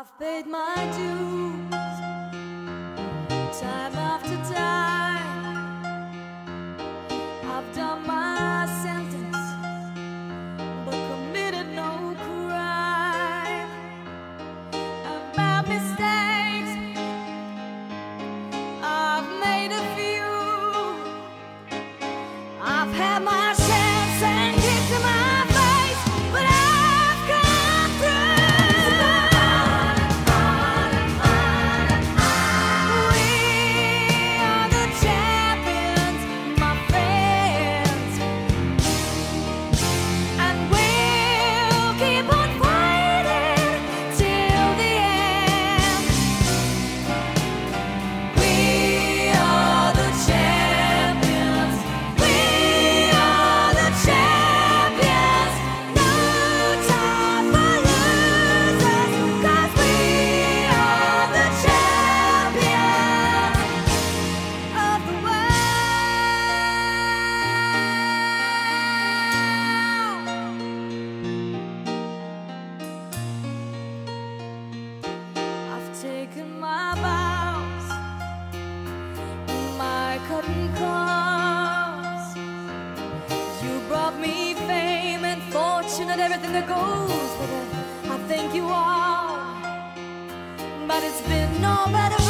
I've paid my dues time after time. I've done my sentence, but committed no crime. I've made mistakes, I've made a few. I've had my You brought me fame and fortune and everything that goes with it. I thank you all, but it's been no better